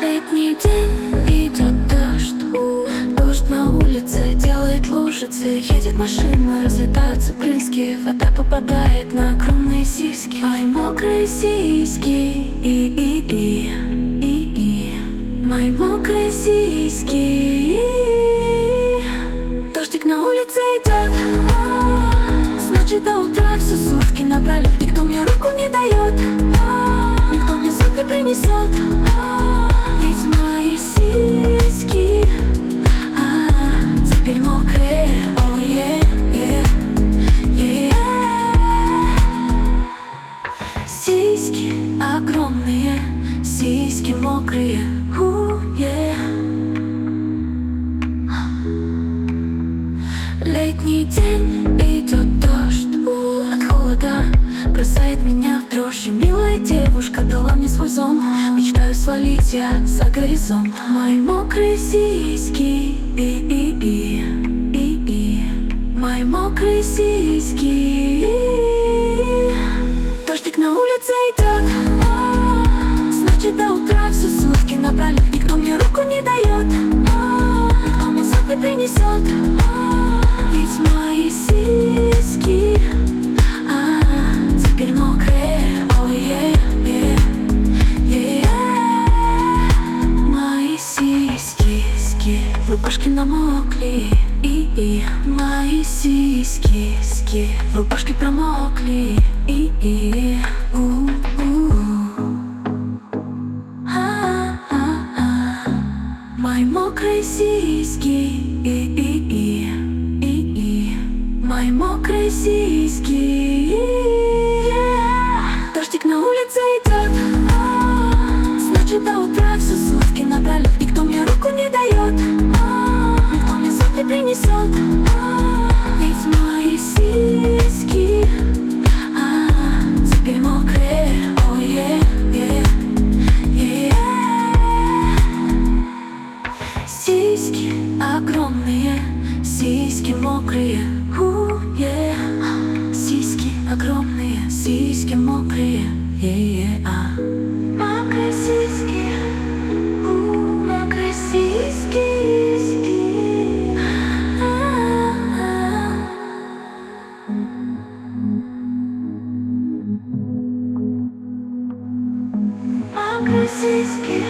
Летний день идет дождь, дождь на улице делает лужицы, едет машина, разлетаются брызги, вода попадает на огромные сиськи. Мои мокрые сиськи, и и и и и мои мокрые сиськи. Значит до утра все сутки напролет. Никто мне руку не дает, никто мне не принесет. Ведь мои сиськи а, теперь мокрые. Сиськи огромные, сиськи мокрые. И Милая девушка дала мне свой зонт Мечтаю свалить я за горизонт. Мои мокрые сиськи и, и, и, и, и. Мои мокрые сиськи. Дождик на улице идет а, Значит до утра все сутки напролет Никто мне руку не дает. А, суп не принесет Ведь мои намокли и, и Мои сиськи, ски Рубашки промокли и, и у, у. А-а-а. Мои мокрые сиськи и, и, и, и, и. Мои мокрые сиськи а, Ведь мои сиськи а, Теперь мокрые Oh yeah, yeah, yeah. Сиськи огромные, сиськи мокрые, по-красийски